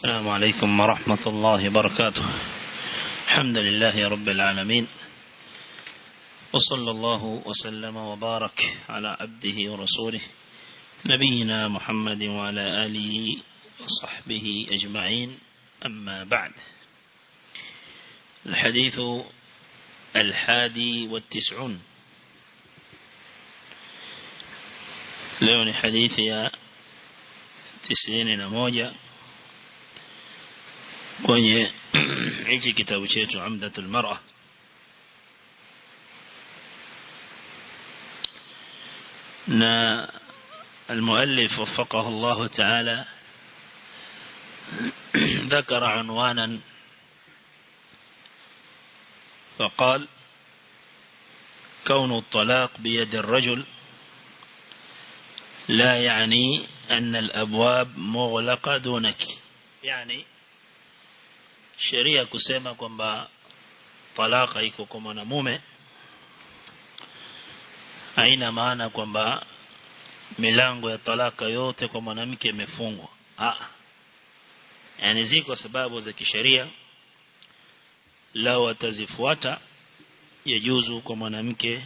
السلام عليكم ورحمة الله وبركاته. الحمد لله رب العالمين. وصلى الله وسلم وبارك على عبده ورسوله نبينا محمد وعلى آله وصحبه أجمعين. أما بعد الحديث الحادي والتسعون. لون حديث يا تسعين نموجة kwenye hichi kitabu chetu Amdatul Mar'a. Na المؤلف وفقه الله تعالى ذكر عنوانا فقال كون الطلاق بيد الرجل لا يعني أن الأبواب مغلقة دونك يعني sheria kusema kwamba talaka iko kwa mwanamume haina maana kwamba milango ya talaka yote kwa mwanamke imefungwa. Ah yani ziko sababu za kisheria lao watazifuata yajuzu kwa mwanamke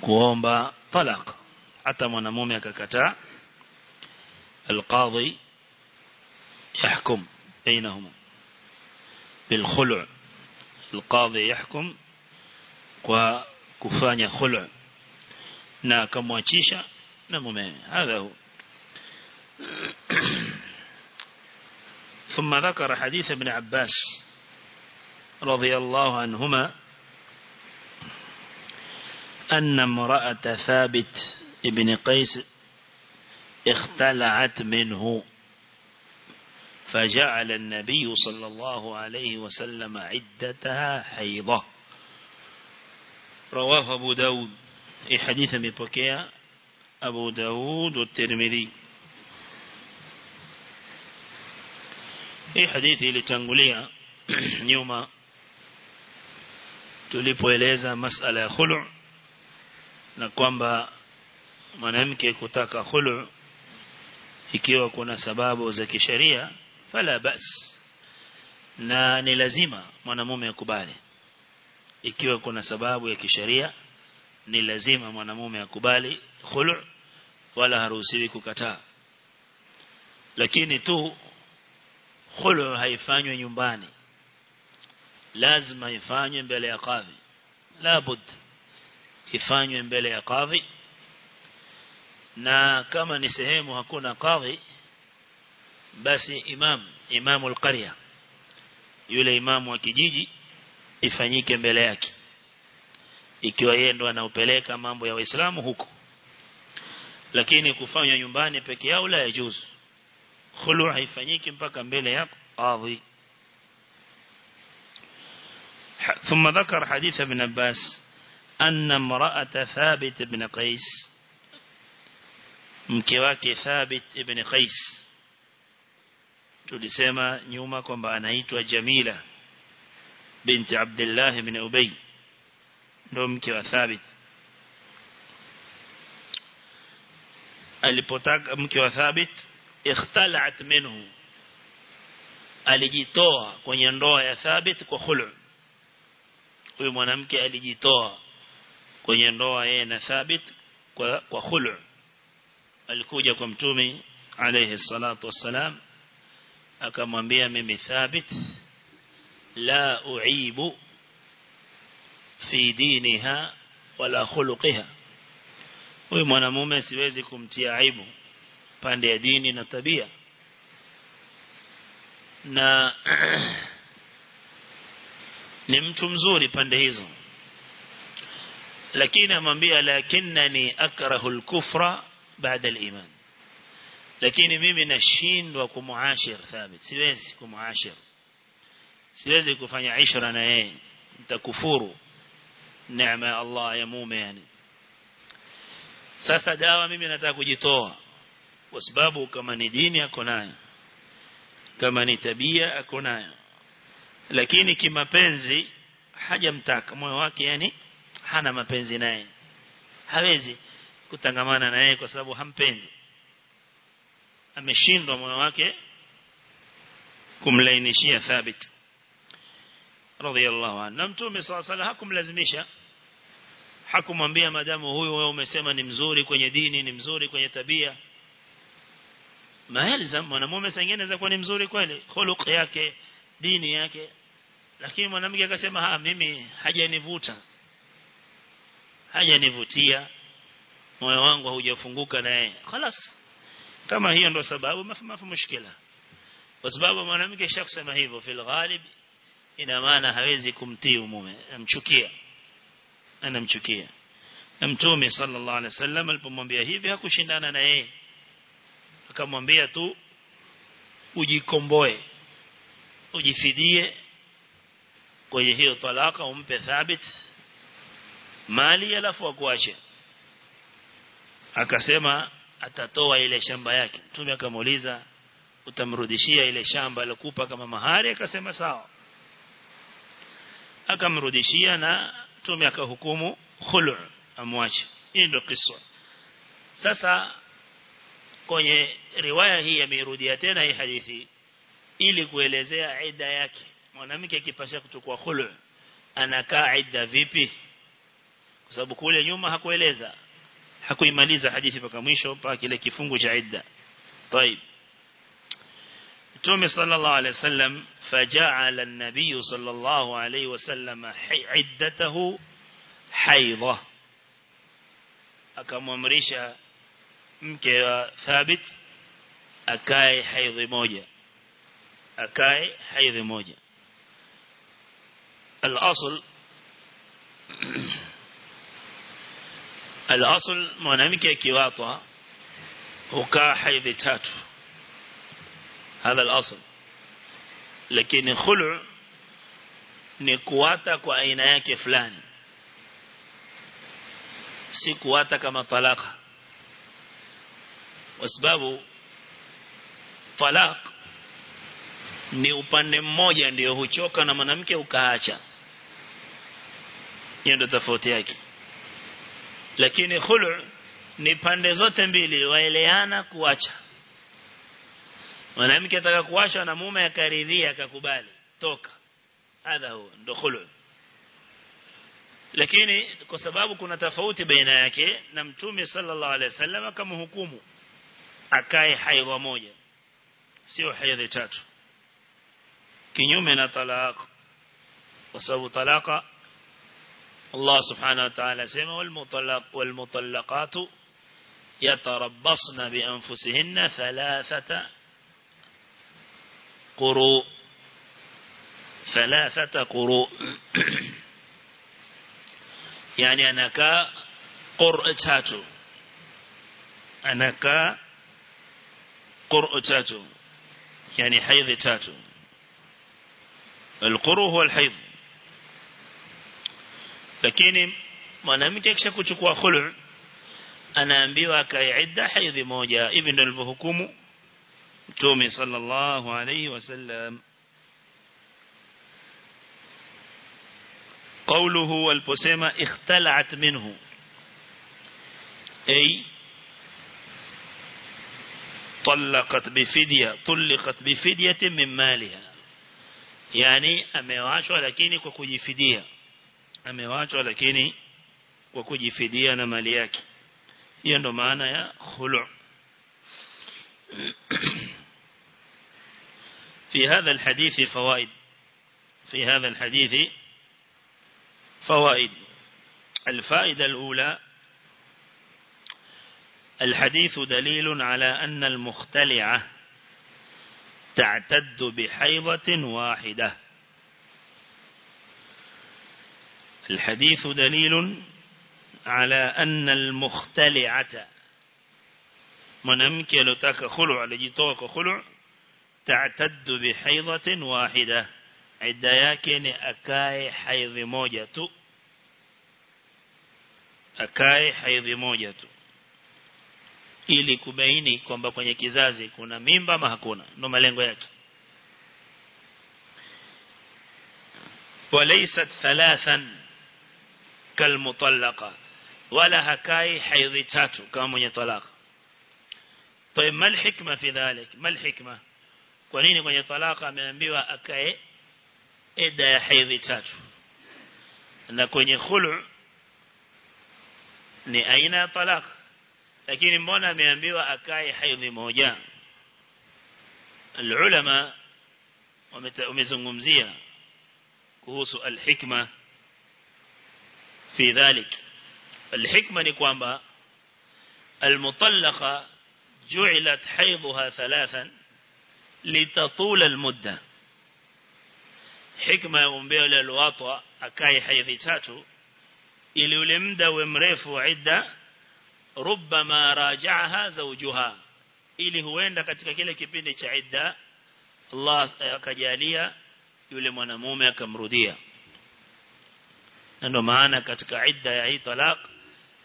kuomba talaka. Hata mwanamume akakataa القاضي يحكم bainahuma بالخلع القاضي يحكم وكفاني خلع na kamwachisha na mume هذا هو. ثم ذكر حديث ابن عباس رضي الله عنهما أن امرأة ثابت ابن قيس اختلعت منه. فجعل النبي صلى الله عليه وسلم عدتها حيضة. رواه أبو داود. في حديث مبكية أبو داود والترمذي. في حديث لتنقلية نيوما tulipoeleza masala ya khulu na kwamba mwanamke kutaka khulu ikiwa kuna sababu za kisheria fala bas. Na ni lazima mwanamume akubali. Ikiwa kuna sababu ya kisheria ni lazima mwanamume akubali khulu wala haruhusiwi kukataa. Lakini tu khulu haifanywi nyumbani. Lazima ifanywe mbele ya kadhi labud ifanywe mbele ya kadhi na kama ni sehemu hakuna kadhi basi imam imamul qarya yule imamu wa kijiji ifanyike mbele yake ikiwa yeye ndo anaupeleka mambo ya waislamu huko lakini kufanya nyumbani peke yao la yajuzu khulu haifanyiki mpaka mbele ya qadhi ثم ذكر حديث ابن عباس أن امرأة ثابت بن قيس مكواك ثابت بن قيس tulisema nyuma kwamba anaitwa Jamila binti Abdullah ibn Ubay ndo mke wa Thabit. Alipotaka mke wa Thabit ikhtalat minhu. Alijitoa kwenye ndoa ya Thabit kwa khulu. Huyu mwanamke alijitoa kwenye ndoa yeye na Thabit kwa kwa khulu. Alikuja kwa mtume alayhi salatu wassalam akamwambia mimi thabit la uibu fi diniha wala khuluqiha huyu mwanamume siwezi kumtia aibu pande ya dini na tabia na ni mtu mzuri pande hizo lakini amwambia lakinnani akrahu al-kufra baada al-iman lakini mimi nashindwa kumuashir thabit. Siwezi kumuashir. Siwezi kufanya ishara na yeye. Nitakufuru. Neema ya Allah ya mume yani. Sasa dawa mimi nataka kujitoa. Kwa sababu kama ni dini yako nayo. Kama ni tabia yako nayo. Lakini kimapenzi hajamtaka. Moyo wake yani hana mapenzi naye. Hawezi kutangamana naye kwa sababu hampendi ameshindwa moyo wake kumlainishia thabit radhiyallahu anhu na mtume swalla hakumlazimisha hakumwambia madamu huyu wewe umesema ni mzuri kwenye dini ni mzuri kwenye tabia maelzam mwanamume sengine za kuwa ni mzuri kweli khuluq yake dini yake lakini mwanamke akasema ha mimi hajanivuta hajanivutia moyo wangu haujafunguka naye خلاص kama hiyo ndo sababu mafu mushkila. Kwa sababu mwanamke kisha kusema hivyo fil ghalib ina maana hawezi kumtii mume. Amchukia anamchukia. Na mtume sallallahu alaihi wasallam alipomwambia hivi hakushindana na yeye. Akamwambia tu ujikomboe. Ujifidie. Kwenye hiyo talaka umpe thabit. Mali alafu akuache. Akasema atatoa ile shamba yake. Mtume akamuuliza utamrudishia ile shamba alokupa kama mahari? Akasema sawa. Akamrudishia na mtume akahukumu khulu amwache. Hii ndio kisa. Sasa kwenye riwaya hii ameirudia tena hii hadithi ili kuelezea ida yake. Mwanamke akipasha kuchukua khulu anakaa ida vipi? Kwa sababu kule nyuma hakueleza hakuimaliza hadithi mpaka mwisho mpaka kile kifungu cha idda طيب Mtume sallallahu alayhi wasallam faja'ala an-nabiy sallallahu alayhi wasallam iddatahu haidha akamwamrisha mke wa Thabit akae haidhi moja akae haidhi moja al-asl al-asl mwanamke akiwatwa hukaa haidhi tatu hadha al-asl lakini khulu' ni kuwata kwa aina yake fulani si kuwata kama talaka kwa sababu talaq ni upande mmoja ndio huchoka na mwanamke ukaacha. Hiyo ndio tofauti yake lakini khulu ni pande zote mbili waeleana kuacha. Mwanamke ataka kuacha na mume akaridhia akakubali. Toka. Hadha huo ndo khulu. Lakini kwa sababu kuna tofauti baina yake na mtume sallallahu alaihi wasallam akamhukumu akae haidha moja. Sio haidha tatu. Kinyume na talaq. Kwa sababu talaka الله سبحانه وتعالى سيما والمطلق والمطلقات يتربصن بأنفسهن ثلاثة قروء. ثلاثة قروء. يعني أنك قرأتات أنك قرأتات يعني حيض حيضتات القرو هو الحيض. Lakini mwanamke kisha kuchukua khulu anaambiwa akaida haidhi moja hivi ndio alivyohukumu mtume sallallahu alayhi wasallam قوله والبسيمة اختلعت منه أي طلقت بفدية طلقت بفدية من مالها يعني amewachwa lakini kwa kujifidia amewachwa lakini kwa kujifidia na mali yake. Hiyo ndo maana ya khulu' في هذا الحديث فوائد في هذا الحديث فوائد الفائدة الأولى الحديث دليل على أن المختلعة تعتد بحيضة واحدة الحديث دليل على أن المختلعة من منامك لتك خلع لجتوك خلع تعتد بحيضة واحدة. عدياك أكاي حيض موجة. أكاي حيض موجة. إلي kubaini kwamba kwenye kizazi kuna مين ama hakuna نوما malengo yake walaysat thalathana كالمطلقة ولا هكاي حيضي تاتو كامون يطلاق طيب ما الحكمة في ذلك؟ ما الحكمة؟ كونيني من يطلاق من بيوا أكاي إدى حيضي تاتو. أن كون يخلع لأين طلاق؟ لكن من بيوا أكاي حيضي موجا العلماء ومزنغمزية كهوس الحكمة في ذلك. الحكمة نقوم المطلقة جعلت حيضها ثلاثا لتطول المدة. حكمة يومبيو للواطوة أكاي حيثي تاتو إلي ولمدة ومريف عدة ربما راجعها زوجها. إلي هوين katika kile kipindi cha idda Allah akajalia yule mwanamume na ndio maana katika idda ya hii talaq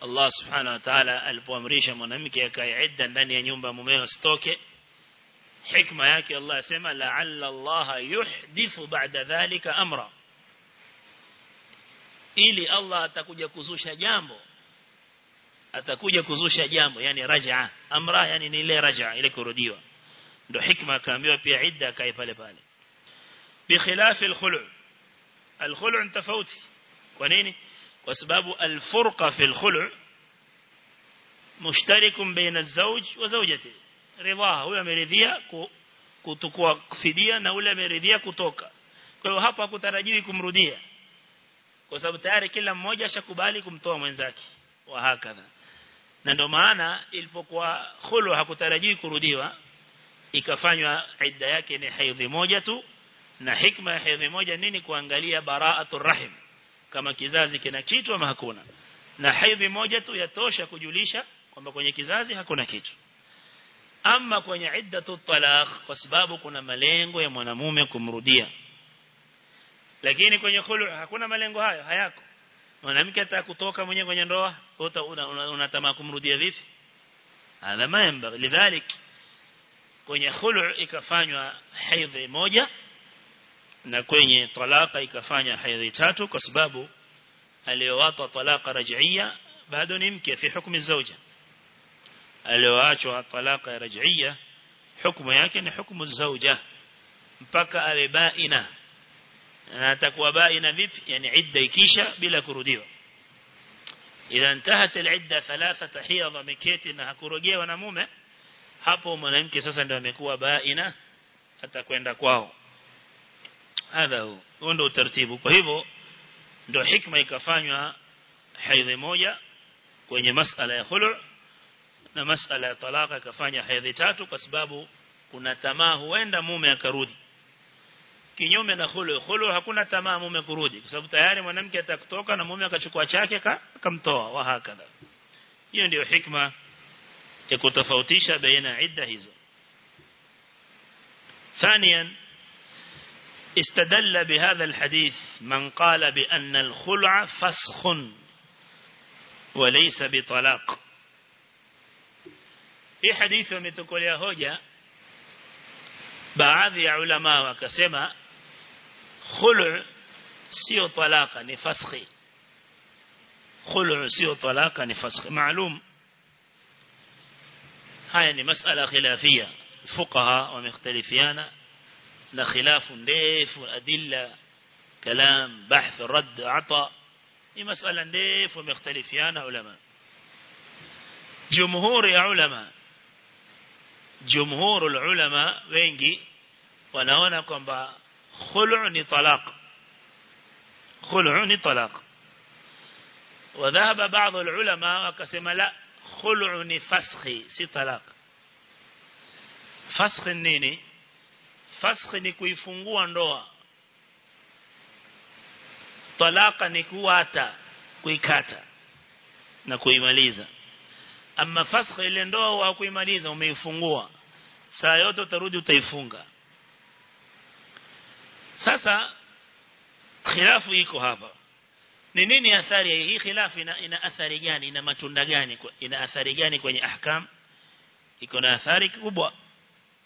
Allah subhanahu wa ta'ala alipoamrisha mwanamke akae idda ndani ya nyumba mumeo stoke hikma yake Allah asema la'alla Allah yuhdithu ba'da dhalika amra ili Allah atakuja kuzusha jambo atakuja kuzusha jambo yani raj'a amra yani ni ile raj'a ile kurudiwa ndio hikma akaambiwa pia idda kae pale pale بخلاف الخلع الخلع tofauti kwa nini? Kwa sababu alfurqa fil khulu mushtarikum baina az-zawj wa zawjati. Ridha huyo ameridhia kutukua fidia na ule ameridhia kutoka. Kwa hiyo hapa hakutarajiwi kumrudia. Kwa sababu tayari kila mmoja ashakubali kumtoa mwenzake. Wa hakadha. Na ndio maana ilipokuwa khulu hakutarajiwi kurudiwa ikafanywa idda yake ni haidhi moja tu na hikma ya haidhi moja nini? Kuangalia bara'atul rahim kama kizazi kina kitu ama hakuna. Na haidhi moja tu yatosha kujulisha kwamba kwenye kizazi hakuna kitu. Ama kwenye iddatu talaq kwa sababu kuna malengo ya mwanamume kumrudia. Lakini kwenye khulu hakuna malengo hayo hayako. Mwanamke ataka kutoka mwenyewe kwenye ndoa unatamaa kumrudia vipi? Hadha maemba lidhalik kwenye khulu ikafanywa haidhi moja na kwenye talaka ikafanya haidhi tatu kwa sababu aliyowapa talaka raj'ia bado ni mke fi hukumu zauja aliyoachwa talaka raj'ia hukumu yake ni hukumu zauja mpaka awe baina. Na atakuwa baina vipi? Yani idda ikisha bila kurudiwa. Idha intahat al-idda حيض hiyadha انها na hakurogewa na hapo mwanamke sasa ndio amekuwa baina atakwenda kwao hadha huo ndio utaratibu kwa hivyo ndio hikma ikafanywa haidhi moja kwenye masala ya khulu na masala ya talaka ikafanya haidhi tatu kwa sababu kuna tamaa huenda mume akarudi kinyume na khulu khulu hakuna tamaa mume kurudi kwa sababu tayari mwanamke atakutoka na mume akachukua chake akamtoa wa hakadha hiyo ndio hikma ya kutofautisha baina idda hizo ثانيا استدل بهذا الحديث من قال بأن الخلع فسخ وليس بطلاق. في حديث متقول يا هوجا بعض علماء وكسما خلع سيو طلاقا نفسخ خلع سيو طلاقا نفسخ معلوم هاي يعني مسألة خلافية فقهاء ومختلفيانا لا نخلاف ديف أدلة كلام بحث رد عطاء. هي مسألة ديف ومختلفين علماء. جمهور علماء. جمهور العلماء وينجي؟ ونونكم خلعني طلاق. خلعني طلاق. وذهب بعض العلماء وقسم لا خلعني فسخي سي طلاق. فسخ النيني fasakh ni kuifungua ndoa. Talaka ni kuata kuikata na kuimaliza. Ama faskhi ile ndoa au kuimaliza umeifungua. Saa yote utarudi utaifunga. Sasa khilafu iko hapa. Ni nini athari hii? Khilafu ina, ina athari gani? Ina matunda gani? Ina athari gani kwenye ahkam? Iko na athari kubwa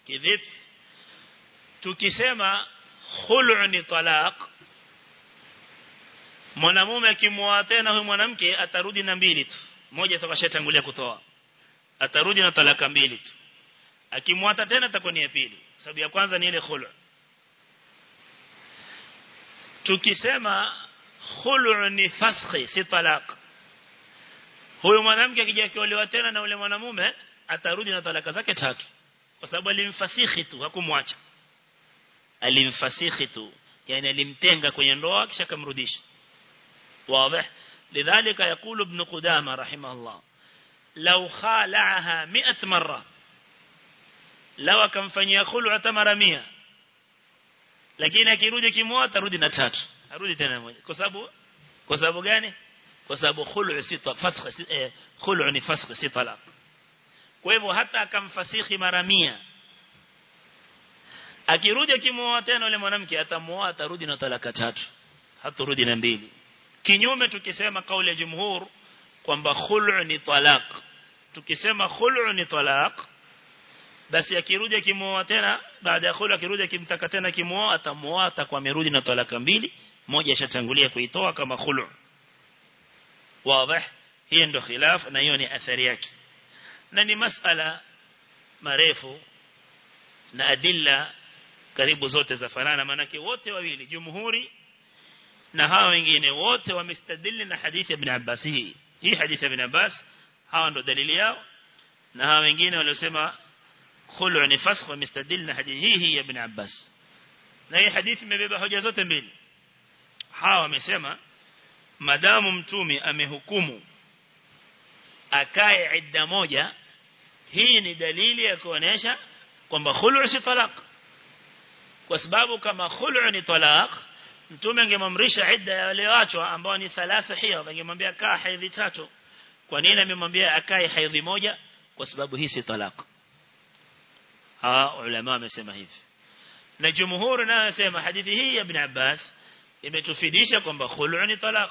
kivipi tukisema khulu ni talaq mwanamume akimwoa tena huyu mwanamke atarudi na mbili tu. Moja atakashatangulia kutoa atarudi na talaka mbili tu. Akimwata tena atakuwa ni ya pili. Sababu ya kwanza ni ile khulu. Tukisema khulu ni faskhi si talaq. Huyo mwanamke akija kiolewa tena na ule mwanamume atarudi na talaka zake tatu. Kwa sababu alimfasikhi tu hakumwacha alimfasikhi tu yani alimtenga kwenye ndoa kisha kamrudisha لذلك يقول ابن قدامة رحمه الله لو خالعها مئة مرة لو كان فني خلع تمر مئة lakini akirudi kimoa tarudi na tatu arudi tena moja kwa sababu kwa sababu gani kwa sababu khulu si fasakh eh, khulu ni fasakh si talaq kwa hivyo hata akamfasikhi mara 100 akirudi akimwoa tena yule mwanamke atamwoa atarudi na talaka tatu. Hatarudi na mbili. Kinyume tukisema kauli ya jumhur kwamba khulu ni talaq. Tukisema khulu ni talaq basi akirudi akimoa tena baada ya khulu akirudi akimtaka tena kimoa atamwoa atakuwa amerudi na talaka mbili. Moja ishatangulia kuitoa kama khulu. Wazi hiyo ndio khilaf na hiyo ni athari yake. Na ni masala marefu na adilla karibu zote za fanana manake wote wawili jumhuri na hawa wengine wote wamestadili na hadithi ya ibn Abbas. Hii hii hadithi ya ibn Abbas hawa ndo dalili yao. Na hawa wengine waliosema khulu ni fasakh wamestadili na hadithi hii hii ya ibn Abbas. Na hii hadithi imebeba hoja zote mbili. Hawa wamesema madamu mtumi amehukumu akae idda moja. Hii ni dalili ya kuonesha kwamba khulu si talaq kwa sababu kama khulu ni talaq mtume angemamrisha idda ya wale wachwa ambao ni thalatha hiyo angemwambia kaa haidhi tatu. Kwa nini amemwambia akae haidhi moja? Kwa sababu hii si talaq. Hawa ulama wamesema hivi. Na jumhur nao nasema hadithi hii ya ibn Abbas imetufidisha kwamba khulu ni talaq.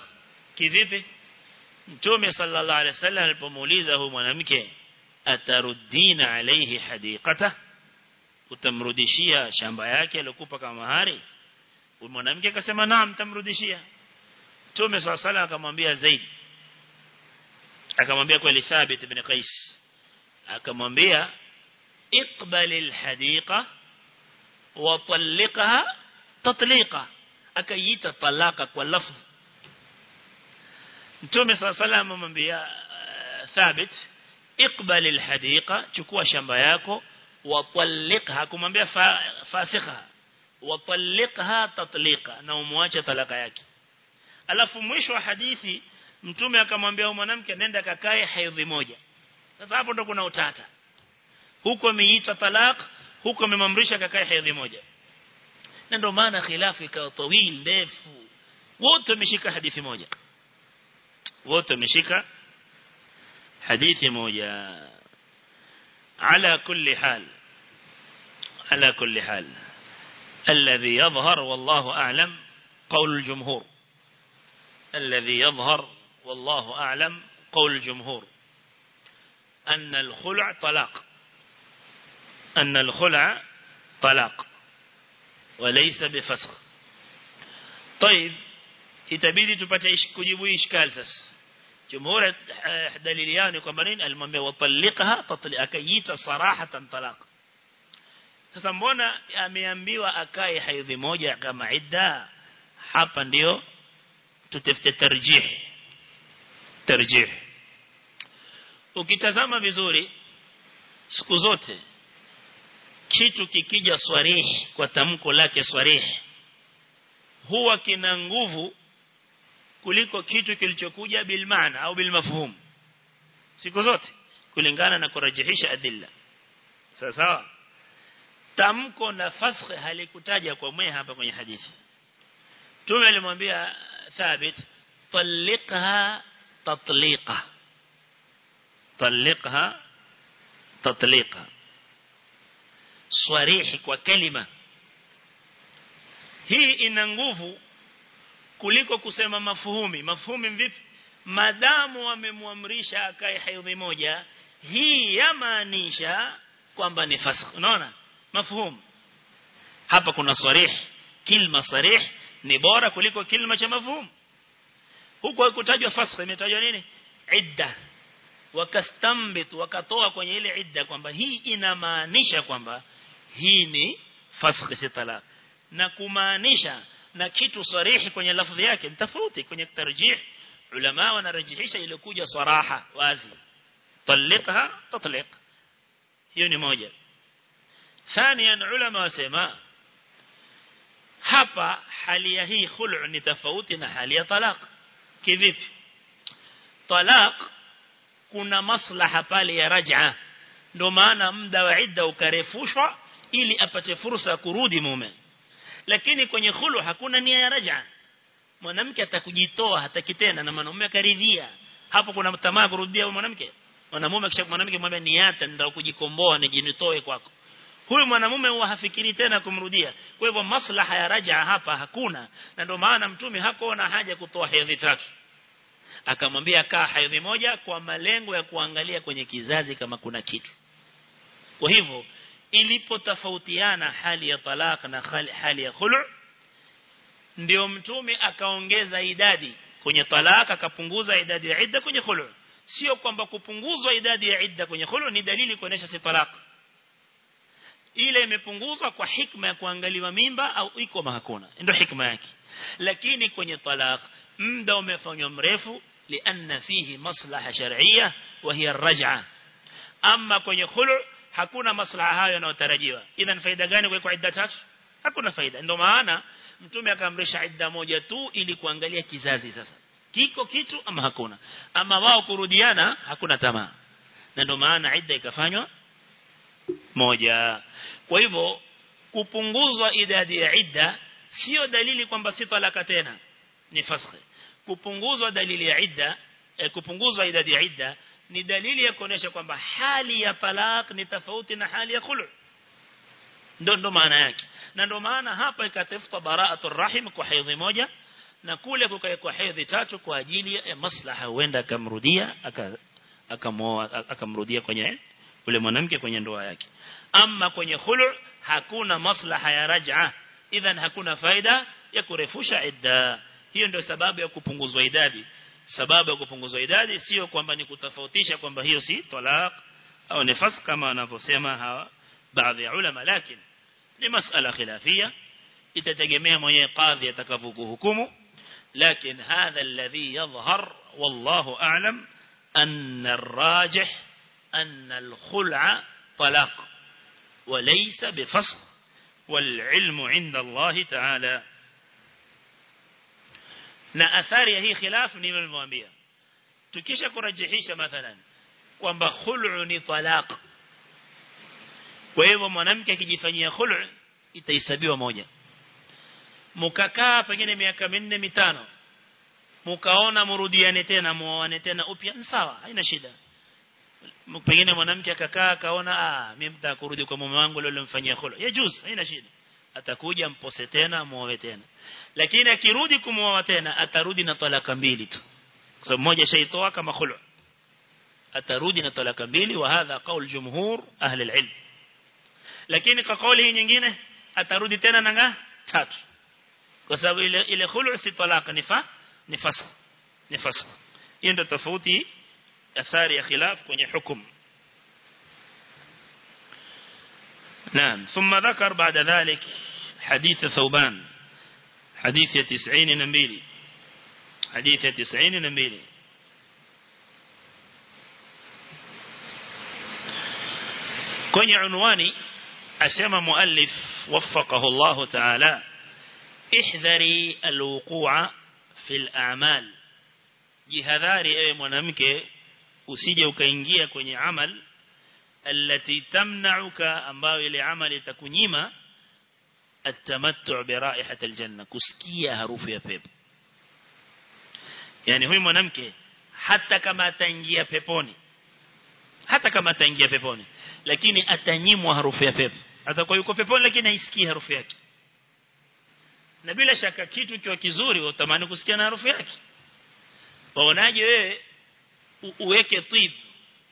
Kivipi? Mtume sallallahu alaihi wasallam alipomuuliza huyu mwanamke ataruddina alayhi hadiqata utamrudishia shamba yake aliyokupa kama mahari? Mwanamke akasema naam tamrudishia Mtume swalla sala akamwambia Zaid. Akamwambia kweli Thabit ibn Qais. Akamwambia iqbali alhadiqa wa talliqha tatliqa. Akaita talaka kwa lafzi Mtume swalla sala amwambia Thabit iqbali alhadiqa chukua shamba yako watalliqha kumwambia fasikha. Watalliqha tatliqa na umwache talaka yake. Alafu mwisho wa hadithi mtume akamwambia mwanamke nenda kakae haidhi moja. Sasa hapo ndo kuna utata. Huko miita talaq huko amemamrisha kakae haidhi moja. Na ndio maana khilafu ikawa tawil ndefu. Wote wameshika hadithi moja. Wote wameshika hadithi moja ala kulli hal ala kulli hal الذي يظهر والله أعلم قول الجمهور الذي يظهر والله أعلم قول الجمهور أن الخلع طلاق أن الخلع طلاق وليس بفسخ. طيب itabidi tupate kujibu ishkal sasa jumhur dalili yao ni kwamba nini? Alimwambia watalliqha tatli akaita sarahatan talaq. Sasa mbona ameambiwa akae haidhi moja kama idda? Hapa ndio tutafute tarjih. Tarjih. Ukitazama vizuri siku zote kitu kikija swarihi kwa tamko lake swarihi huwa kina nguvu kuliko kitu kilichokuja bil maana au bil mafhum siku zote kulingana na kurajihisha adilla sawa sawa tamko na fasakh halikutaja kwa mwe hapa kwenye hadithi tume alimwambia thabit talliqha tatliqa talliqha tatliqa swarihi kwa kalima hii ina nguvu kuliko kusema mafuhumi. Mafuhumi vipi? Madamu amemwamrisha akae haidhi moja. Hii yamaanisha kwamba ni fasakh unaona? Mafuhum hapa kuna sarih. Kilma sarih ni bora kuliko kilma cha mafhum huko hakutajwa fasakh imetajwa nini? Idda. Wakastambit wakatoa kwenye ile idda kwamba hii inamaanisha kwamba hii ni fasakh si talaq. Na kumaanisha na kitu sarihi kwenye lafzi yake ni kwenye tarjih ulama wanarajihisha ile kuja saraha wazi طلقها تطلق hiyo ni moja ثانيا ulama wasema hapa hali ya hii khulu ni tofauti na hali ya talaq kivipi talaq kuna maslaha pale ya raj'a ndio maana muda wa idda ukarefushwa ili apate fursa ya kurudi mume lakini kwenye khulu hakuna nia ya raj'a. Mwanamke atakujitoa hataki tena na mwanamume akaridhia. Hapo kuna tamaa kurudia mwanamke? Mwanamume kisha mwanamke mwambie niata ndio kujikomboa nijinitoe kwako. Huyu mwanamume huwa hafikiri tena kumrudia. Kwa hivyo maslaha ya raj'a hapa hakuna. Na ndio maana mtume hakuona haja kutoa hedhi tatu. Akamwambia kaa hedhi moja kwa malengo ya kuangalia kwenye kizazi kama kuna kitu. Kwa hivyo ilipotofautiana hali ya talaq na hali ya khulu ndio mtume akaongeza idadi kwenye talaka akapunguza idadi ya idda kwenye khulu. Sio kwamba kupunguzwa idadi ya idda kwenye khulu ni dalili kuonesha si talaq. Ile imepunguzwa kwa hikma ya kuangaliwa mimba au iko mahakuna ndio hikma yake. Lakini kwenye talaq muda umefanywa mrefu lianna fihi maslaha shar'iyya wa hiya ar-raj'a amma kwenye khulu hakuna maslaha hayo yanayotarajiwa. Ina faida gani kwa idda tatu? Hakuna faida. Ndio maana mtume akaamrisha idda moja tu ili kuangalia kizazi sasa. Kiko kitu ama hakuna? Ama wao kurudiana hakuna tamaa. Na ndio maana idda ikafanywa moja. Kwa hivyo kupunguzwa idadi ya idda sio dalili kwamba si talaka tena. Ni fasakh kupunguzwa dalili ya idda eh, kupunguzwa idadi ya idda ni dalili ya kuonesha kwamba hali ya talaq ni tofauti na hali ya khulu. Ndo ndo maana yake. Na ndo maana hapa ikatafuta bara'atul rahim kwa hedhi moja na kule kukae kwa hedhi tatu kwa ajili ya maslaha huenda akamrudia akamoa akamrudia kwenye ule mwanamke kwenye ndoa yake. Ama kwenye khulu hakuna maslaha ya raj'a. Idhan hakuna faida ya kurefusha idda. Hiyo ndio sababu ya kupunguzwa idadi sababu ya kupunguzwa idadi sio kwamba ni kutofautisha kwamba hiyo si talaq au nifas kama wanavyosema hawa baadhi ya ulama lakini ni masala khilafia itategemea mwenye kadhi atakavyohukumu لكن هذا الذي يظهر والله أعلم أن الراجح أن الخلع طلاق وليس بفسخ والعلم عند الله تعالى na athari ya hii khilaf ni nimemwambia tukisha kurajihisha mathalan kwamba khul'u ni talaq. Kwa hivyo mwanamke akijifanyia khul'u itahesabiwa moja. Mkakaa pengine miaka minne mitano. Mkaona murudiane tena muoane tena upya sawa haina shida. Pengine mwanamke akakaa akaona ah mimi mtaka kwa mume wangu leo nilimfanyia khulu. Yajuz haina shida atakuja mpose tena muoe tena. Lakini akirudi kumuoa tena atarudi na talaka mbili tu. Kwa sababu moja shaitoa kama khulu. Atarudi na talaka mbili wa hadha qaul jumhur ahli alilm. Lakini kwa kauli hii nyingine atarudi tena na nga? Tatu. Kwa sababu ile ile khulu si talaka ni fa ni fasakh ni fasakh hiyo ndio tofauti athari ya khilaf kwenye hukumu نعم. ثم ذكر بعد ذلك حديث ثوبان. حديث تسعين نميلي حديث تسعين نميلي كن عنواني أسمى مؤلف وفقه الله تعالى. احذري الوقوع في الأعمال. جهذاري أي منامك usije ukaingia kwenye عمل. التي تمنعك ambao ile amali itakunyima atamattu bi raihati aljanna kusikia harufu ya pepo yani huyu mwanamke hata kama ataingia peponi hata kama ataingia peponi lakini atanyimwa harufu ya pepo atakuwa yuko peponi lakini haisikii harufu yake na bila shaka kitu kiwa kizuri utamani kusikia na harufu yake waonaje wewe uweke tib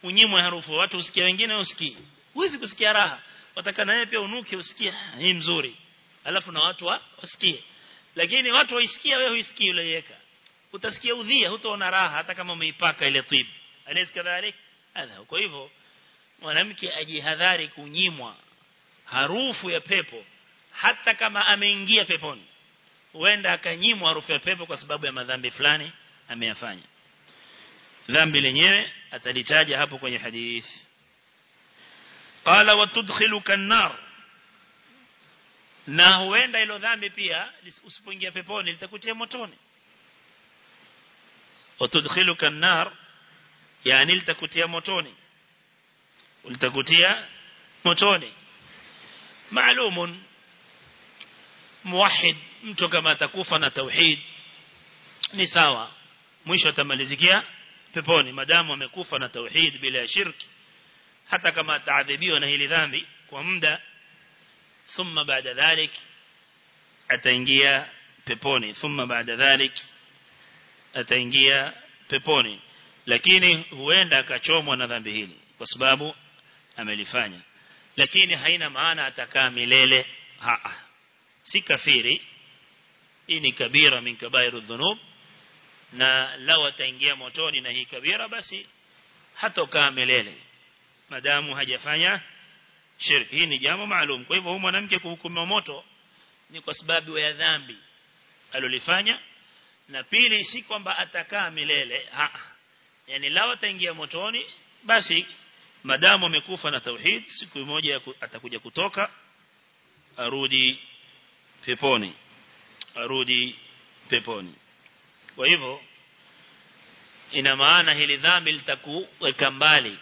unyimwe harufu. Watu usikia wengine usikii huwezi kusikia raha. Wataka naye pia unuke usikie hii mzuri. Alafu na watu wa, wasikie. Lakini watu waisikia wewe huisikii yeka. Utasikia udhia hutaona raha hata kama umeipaka ile tib. Alaysa kadhalik? Hadha. Kwa hivyo mwanamke ajihadhari kunyimwa harufu ya pepo hata kama ameingia peponi. Huenda akanyimwa harufu ya pepo kwa sababu ya madhambi fulani ameyafanya dhambi lenyewe atalitaja hapo kwenye hadithi qala watudkhiluka an-nar na huenda ilo dhambi pia usipoingia peponi litakutia motoni. Watudkhiluka an-nar yani litakutia motoni. Litakutia motoni. Maalumun muwahid mtu kama atakufa na tauhid ni sawa. Mwisho atamalizikia peponi madamu amekufa na tauhid bila shirki. Hata kama ataadhibiwa na hili dhambi kwa muda thumma baada dhalik ataingia peponi. Thumma baada dhalik ataingia peponi. Lakini huenda akachomwa na dhambi hili kwa sababu amelifanya. Lakini haina maana atakaa milele. Haa si kafiri. Hii ni kabira min kabairu dhunub na lao ataingia motoni na hii kabira basi hatokaa milele. Madamu hajafanya shirki hii ni jambo maalum. Kwa hivyo huyu mwanamke kuhukumiwa moto ni kwa sababu ya dhambi alolifanya. Na pili si kwamba atakaa milele. Ha yani lao ataingia motoni basi madamu amekufa na tauhid. Siku moja atakuja kutoka arudi peponi. Arudi peponi kwa hivyo ina maana hili dhambi litakuweka mbali.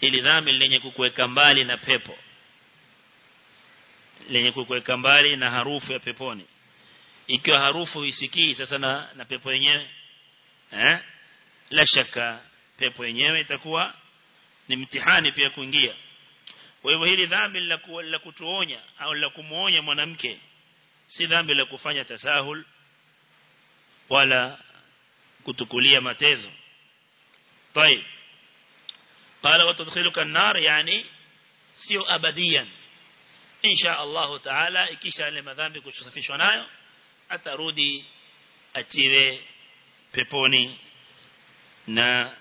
Hili dhambi lenye kukuweka mbali na pepo. Lenye kukuweka mbali na harufu ya peponi. Ikiwa harufu isikii sasa na, na pepo yenyewe eh? La shaka pepo yenyewe itakuwa ni mtihani pia kuingia. Kwa hivyo hili dhambi la kutuonya au la kumuonya mwanamke si dhambi la kufanya tasahul wala kutukulia matezo طيب قال وتدخلك النار يعني sio abadiyan insha Allah taala ikisha ile madhambi kusafishwa nayo atarudi atiwe peponi na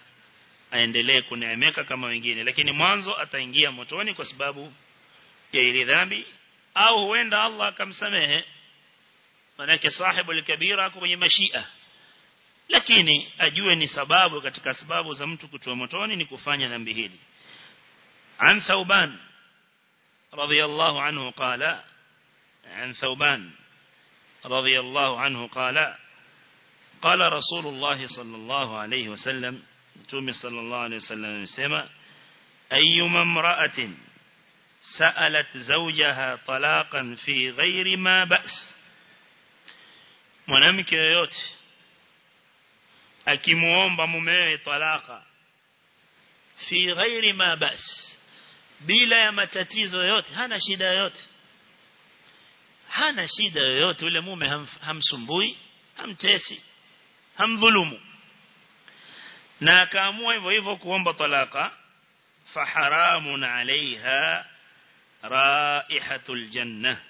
aendelee kuneemeka kama wengine lakini mwanzo ataingia motoni kwa sababu ya ile dhambi au huenda Allah akamsamehe manake sahibu al-kabira kwenye mashia lakini ajue ni sababu katika sababu za mtu kutoa motoni ni kufanya dhambi hili an thauban radiyallahu anhu qala an thauban radiyallahu anhu qala قال رسول الله صلى الله عليه وسلم تومي صلى الله عليه وسلم يسمى أيما امرأة سألت زوجها طلاقا في غير ما بأس mwanamke yoyote akimuomba mumewe talaka fi ghairi ma bas bila ya matatizo yote hana shida yote hana shida yoyote ule mume ham, hamsumbui hamtesi hamdhulumu. Na akaamua hivyo hivyo kuomba talaka faharamun alaiha raihatul janna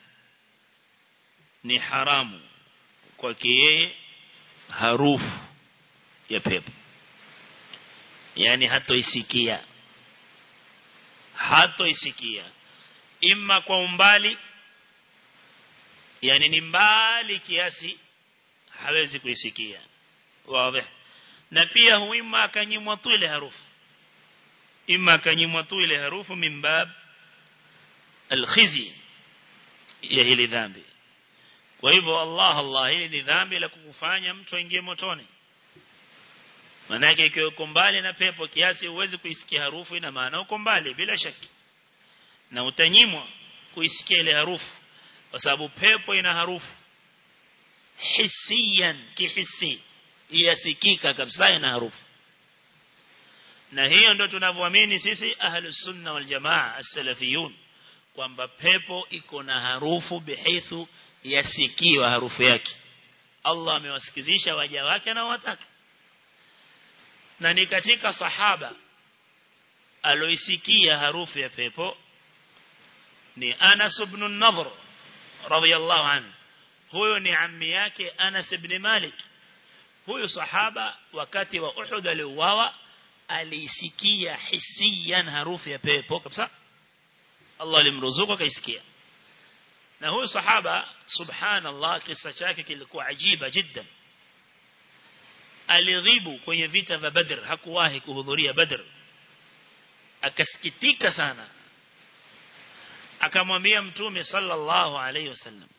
ni haramu kwake yeye harufu ya pepo. Yani hatoisikia. Hatoisikia. Imma kwa umbali yani ni mbali kiasi hawezi kuisikia. Wazi. Na pia huima akanyimwa tu ile harufu. Imma akanyimwa tu ile harufu mimbab alkhizi ya hili dhambi kwa hivyo Allah Allah hili ni dhambi la kukufanya mtu aingie motoni. Maana yake ikiwa uko mbali na pepo kiasi uwezi kuisikia harufu ina maana uko mbali bila shaki. Na utanyimwa kuisikia ile harufu kwa sababu pepo ina harufu. Hisiyan kihisi. Yasikika kabisa ina harufu. Na hiyo ndio tunavyoamini sisi ahlus sunna wal jamaa as-salafiyun kwamba pepo iko na harufu bihithu yasikiwa harufu yake. Allah amewasikizisha waja wake na wataka na ni katika sahaba aloisikia harufu ya pepo ni Anas ibn an-Nadhr radiyallahu anhu. Huyo ni ammi yake Anas ibn Malik. Huyo sahaba wakati wa Uhud aliuawa alisikia hisiyan harufu ya pepo kabisa. Allah alimruzuku akaisikia na huyu sahaba subhanallah kisa chake kilikuwa ajiba jiddan alighibu kwenye vita vya Badr hakuwahi kuhudhuria Badr. Akasikitika sana. Akamwambia mtume sallallahu alayhi wasallam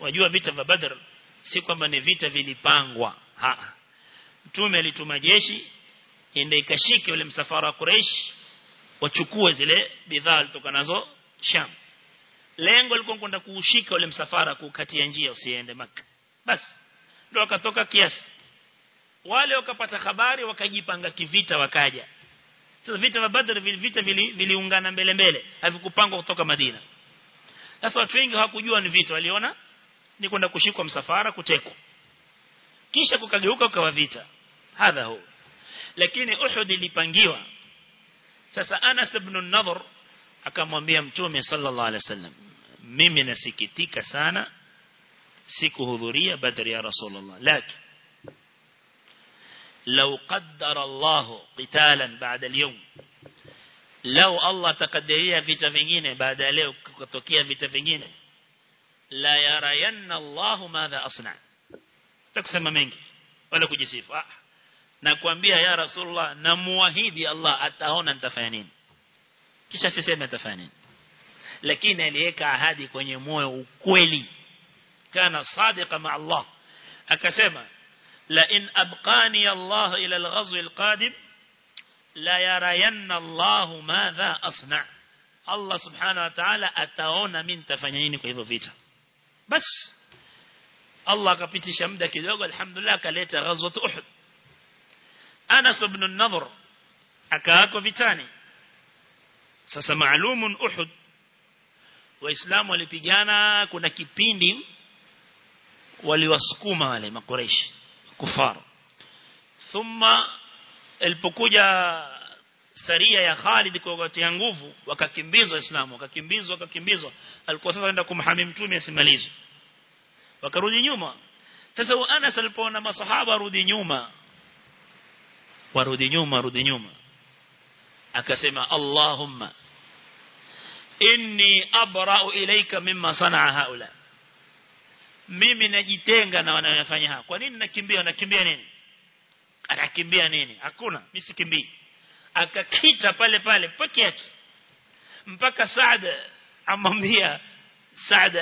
wajua vita vya Badr si kwamba ni vita vilipangwa. Ha. Mtume alituma jeshi ende ikashike ule msafara wa Quraysh wachukue zile bidhaa walitoka nazo Sham lengo lilikuwa kwenda kuushika ule msafara kukatia njia usiende maka basi ndio akatoka kiasi. Wale wakapata habari wakajipanga kivita wakaja. Sasa vita vya Badr vita viliungana vili mbele mbele havikupangwa kutoka Madina. Sasa watu wengi hawakujua ni vita waliona ni kwenda kushikwa msafara kutekwa. Kisha kukageuka kwa vita. Hadha huo. Lakini Uhud ilipangiwa. Sasa Anas ibn an-Nadhr akamwambia mtume sallallahu alaihi wasallam mimi nasikitika sana sikuhudhuria Badr ya Rasulullah lakini لو قدر الله قتالا بعد اليوم لو الله تقدريا vita vingine baada ya leo kutokea vita vingine la yarayanna Allah madha asna sitakusema mengi wala kujisifu ah na kuambia ya rasulullah na muahidi Allah ataona nitafanya nini kisha siseme atafanya nini lakini aliweka ahadi kwenye moyo ukweli kana sadiqa ma Allah akasema لئن أبقاني الله إلى الغزو القادم لا يرين الله ماذا أصنع الله سبحانه وتعالى أتاونا من تفنيني kwa hivyo vita bas Allah akapitisha muda kidogo alhamdulillah akaleta ghazwat Uhud Anas ibn an-Nadhr akaako vitani sasa maalumun Uhud waislamu walipigana kuna kipindi waliwasukuma wale makureishi kufar. Thumma ilipokuja saria ya Khalid kwa kutia nguvu wakakimbizwa Waislamu wakakimbizwa wakakimbizwa. Alikuwa sasa anaenda kumhami mtume asimalize. Wakarudi nyuma. Sasa Anas alipoona masahaba rudi nyuma warudi nyuma rudi nyuma akasema Allahumma inni abra'u ilayka mimma sana'a haula. Mimi najitenga na wanayofanya haa kwa nini nakimbia? Nakimbia nini? Anakimbia nini? Hakuna mimi sikimbii. Akakita pale pale peke yake. Mpaka Saad amwambia Saad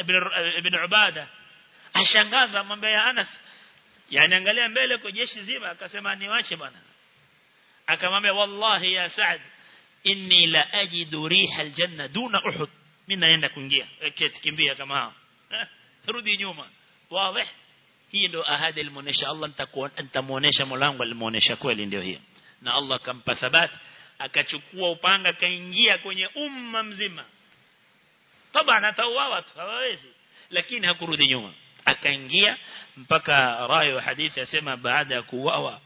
ibn ibn Ubada ashangaza amwambia Anas yani angalia mbele kwa jeshi zima. Akasema niwache bwana akamwambia wallahi ya Saad inni la ajidu riha aljanna duna uhud mimi naenda kuingia keti kimbia kama hao rudi nyuma wazi hii ndio ahadi alimuonesha Allah nitakuwa nitamuonesha mlango alimuonesha kweli ndio hiyo na Allah akampa thabat akachukua upanga kaingia kwenye umma mzima tabana atauawa hawezi lakini hakurudi nyuma akaingia mpaka wa hadithi asema baada ya kuuawa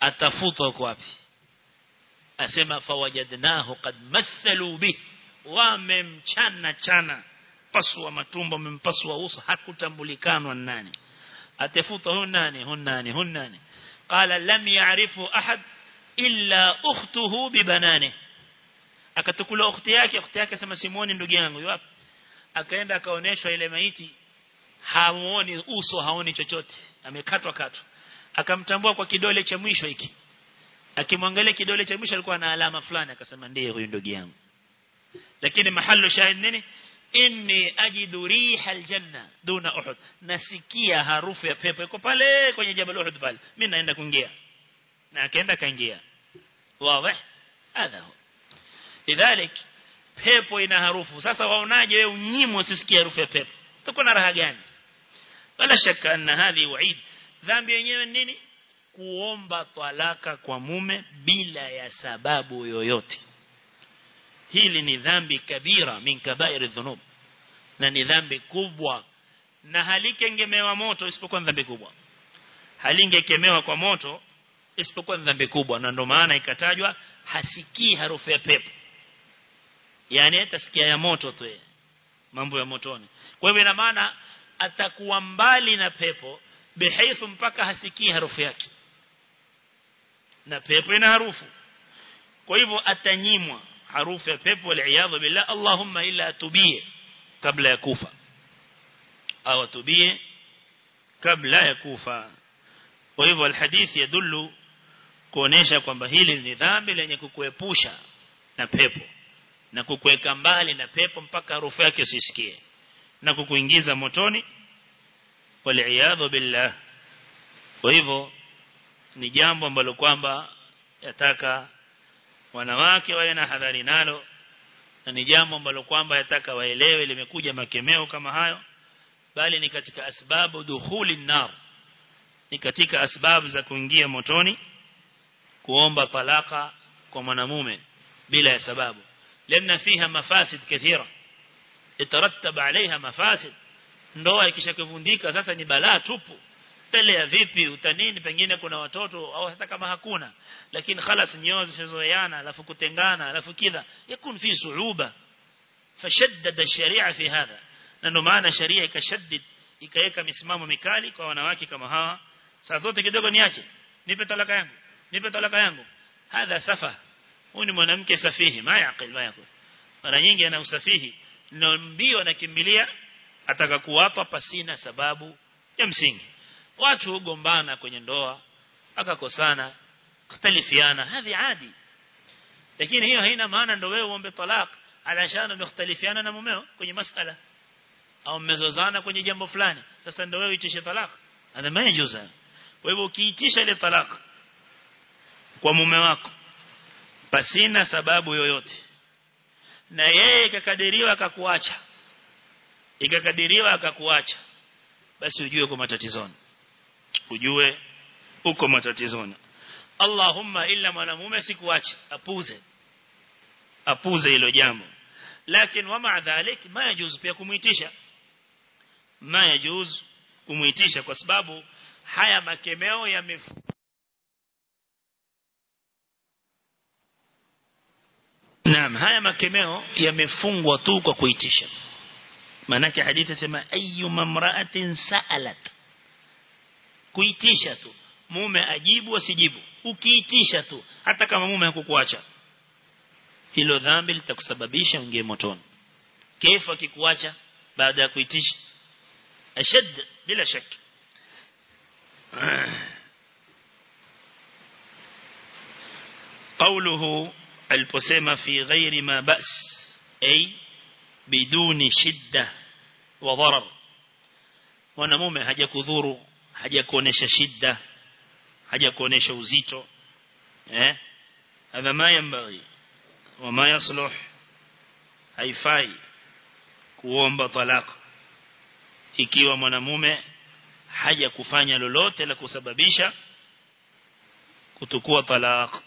atafuta uko wapi? Asema fawajadnahu qad mathalu bi. Wamemchana chana paswa matumbo wamempasua uso hakutambulikanwa nani. Atafuta huyu nani? Huyu nani? Huyu nani? Qala lam ya'rifu ahad illa ukhtuhu bibanane akatukula ukhti yake ukhti yake sema simuoni ndugu yangu. Wapi akaenda akaoneshwa ile maiti hamuoni uso haoni chochote. Amekatwa katwa akamtambua kwa kidole cha mwisho hiki. Akimwangalia kidole cha mwisho alikuwa na alama fulani akasema ndiye huyu ndugu yangu. Lakini mahali shahid nini? Inni ajidu riha aljanna duna uhud. Nasikia harufu ya pepo iko pale kwenye jabal uhud pale. Mimi naenda kuingia. Na akaenda kaingia wazi hadha idhalik pepo ina harufu. Sasa waonaje wewe unyimwe usisikie harufu ya pepo? Utakuwa na raha gani? Wala shaka anna hadhi wa'id dhambi yenyewe nini? Kuomba talaka kwa mume bila ya sababu yoyote. Hili ni dhambi kabira min kabair dhunub. Na ni dhambi kubwa. Na halikengemewa moto isipokuwa dhambi kubwa. Halingekemewa kwa moto isipokuwa dhambi kubwa. Na ndio maana ikatajwa hasikii harufu ya pepo. Yani atasikia ya moto tu mambo ya motoni. Kwa hivyo ina maana atakuwa mbali na pepo bihaithu mpaka hasikii harufu yake. Na pepo ina harufu. Kwa hivyo atanyimwa harufu ya pepo wal billah Allahumma illa atubie kabla ya kufa. Au atubie kabla ya kufa. Kwa hivyo alhadith yadullu kuonesha kwamba hili ni dhambi lenye kukuepusha na pepo. Na kukuweka mbali na pepo mpaka harufu yake usisikie na kukuingiza motoni wal billah. Kwa hivyo ni jambo ambalo kwamba yataka wanawake wawe na hadhari nalo na ni jambo ambalo kwamba yataka waelewe limekuja makemeo kama hayo bali ni katika asbabu dukhuli nar ni katika asbabu za kuingia motoni kuomba talaka kwa mwanamume bila ya sababu. Lenna fiha mafasid kathira. Itarattaba alaiha mafasid ndoa ikishakivundika sasa ni balaa tupu. Telea vipi utanini pengine kuna watoto au hata kama hakuna. Lakini khalas nyozi zizoeana alafu kutengana alafu kidha yakun fi suuba. Fashaddada sharia fi hadha. Na ndio maana sharia ikashaddid ikaweka misimamo mikali kwa wanawake kama hawa. Saa zote kidogo niache. Nipe talaka yangu. Nipe talaka yangu. Hadha safa. Huyu ni mwanamke safihi. Mayaqil mayaqil mara nyingi ana usafihi. Ndio mbio anakimbilia ataka kuwapa pasina sababu ya msingi watu hugombana kwenye ndoa akakosana khtalifiana hadhi adi lakini hiyo haina maana ndio wewe uombe talak alashana mختلفiana na mumeo kwenye masala au mmezozana kwenye jambo fulani sasa ndio wewe uitishe talak hada majuza kwa hivyo ukiitisha ile talak kwa mume wako pasina sababu yoyote na yeye ikakadiriwa akakuacha ikakadiriwa akakuacha. Basi ujue uko matatizoni. Ujue uko matatizoni. Allahumma illa mwanamume sikuache. Apuze. Apuze hilo jambo. Lakini wama dhalik ma yajuz pia kumuitisha ma yajuz kumuitisha kwa sababu haya makemeo yamefu Naam haya makemeo yamefungwa tu kwa kuitisha manake hadithi sema ayu mamra'atin sa'alat kuitisha tu mume ajibu asijibu ukiitisha tu hata kama mume hakukuacha hilo dhambi litakusababisha ungie motoni kaifa kikuacha baada ya kuitisha ashad bila shaki قوله aliposema fi ghairi ma bas ay biduni shidda Wa dharar mwanamume hajakudhuru hajakuonesha shida hajakuonesha uzito eh hadha ma yambaghi wama yasluh haifai kuomba talaka ikiwa mwanamume haja kufanya lolote la kusababisha kutukua talaka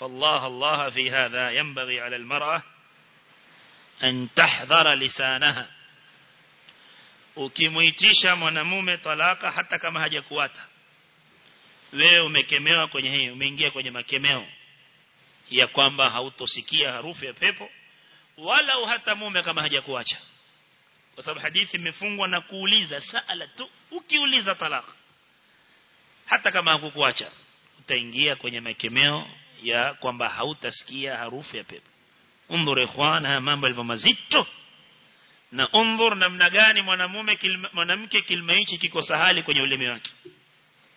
فالله الله في هذا ينبغي على المرأة أن تحذر لسانها ukimuitisha mwanamume talaka hata kama hajakuata wewe umekemewa kwenye hii umeingia kwenye makemeo ya kwamba hautosikia harufu ya pepo wala hata mume kama hajakuacha. Kwa sababu hadithi imefungwa na kuuliza saala tu ukiuliza talaka hata kama hakukuacha utaingia kwenye makemeo ya kwamba hautasikia harufu ya pepo. Undhur ikhwan haya mambo yalivyo mazito na undhur namna gani mwanamume mwanamke kilima hichi kiko sahali kwenye ulimi wake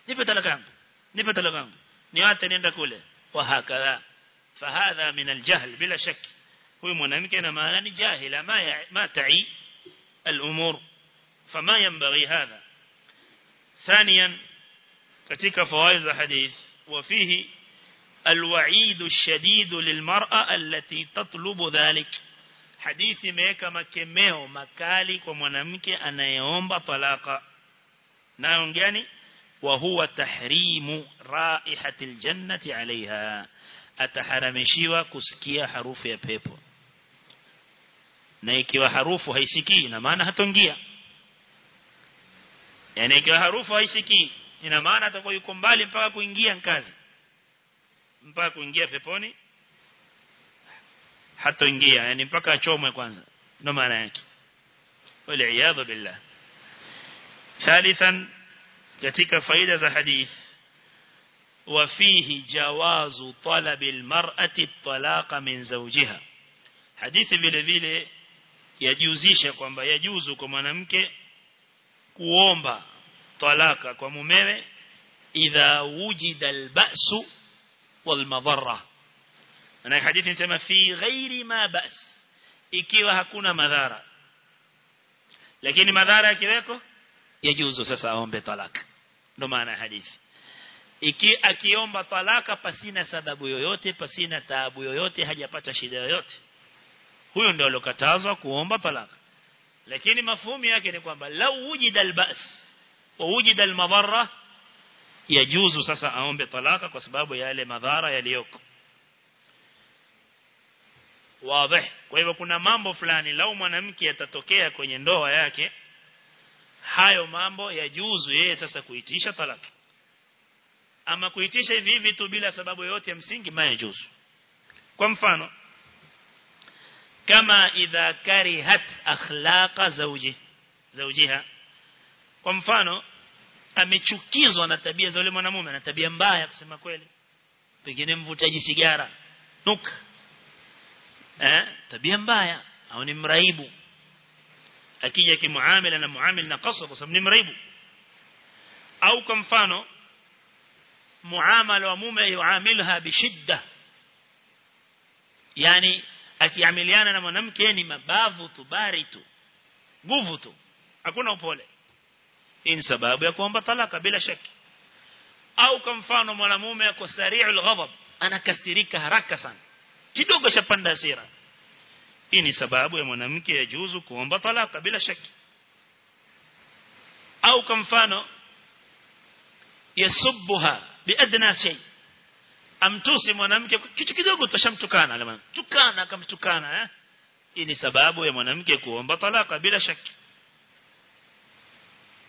nipe talaka yangu nipe talaka yangu niwate nenda kule wa hakadha fahadha min aljahl bila shaki huyu mwanamke na maana ni jahila ma ma ta'i الأمور فما ينبغي هذا ثانيا katika فوائد الحديث وفيه الوعيد الشديد للمرأة التي تطلب ذلك hadithi imeweka makemeo makali kwa mwanamke anayeomba talaka. Nayo ngiani wa huwa tahrimu raihatil jannati alaiha ataharamishiwa kusikia harufu ya pepo. Na ikiwa harufu haisikii ina maana hatongia. Yani ikiwa harufu haisikii ina maana atakuwa yuko mbali mpaka kuingia kazi. Mpaka kuingia peponi hatoingia yani mpaka achomwe kwanza ndo maana yake wal billah thalithan katika faida za hadith وفيه جواز طلب المرأة الطلاق من زوجها hadithi vile vile yajuzisha kwamba yajuzu kwa mwanamke kuomba talaka kwa mumewe idha wujida albasu walmadharra na hadithi inasema fi ghairi ma bas ikiwa hakuna madhara. Lakini madhara yakiweko yajuzu sasa aombe talaka ndo maana hadithi. Iki akiomba talaka pasina sababu yoyote pasina taabu yoyote hajapata shida yoyote. Huyo ndio alokatazwa kuomba talaka lakini mafumu yake ni kwamba lau wujida albas wa wujida almadharra yajuzu sasa aombe talaka kwa sababu ya yale madhara yaliyoko wazi. Kwa hivyo kuna mambo fulani lau mwanamke atatokea kwenye ndoa yake hayo mambo yajuzu yeye sasa kuitisha talaka. Ama kuitisha hivi hivi tu bila sababu yoyote ya msingi mayajuzu kwa mfano kama idha karihat akhlaqa zawji zawjiha. Kwa mfano amechukizwa na tabia za yule mwanamume na tabia mbaya kusema kweli. Pengine mvutaji sigara. Nuka eh? Tabia mbaya. Au ni mraibu. Akija kimuamala na muamil na qaswa kwa sababu ni mraibu. Au kwa mfano muamala wa mume yuamilha bishidda. Yani akiamiliana na mwanamke ni mabavu tu bari tu. Nguvu tu. Hakuna upole. Hii ni sababu ya kuomba talaka bila shaki. Au kwa mfano mwanamume ako sari'ul ghadab. Anakasirika haraka sana kidogo chapanda hasira. Hii ni sababu ya mwanamke yajuzu kuomba talaka bila shaki. Au kwa mfano yasubbuha biadna shay. Amtusi mwanamke kitu kidogo tushamtukana alama tukana akamtukana eh? Hii ni sababu ya mwanamke kuomba talaka bila shaki.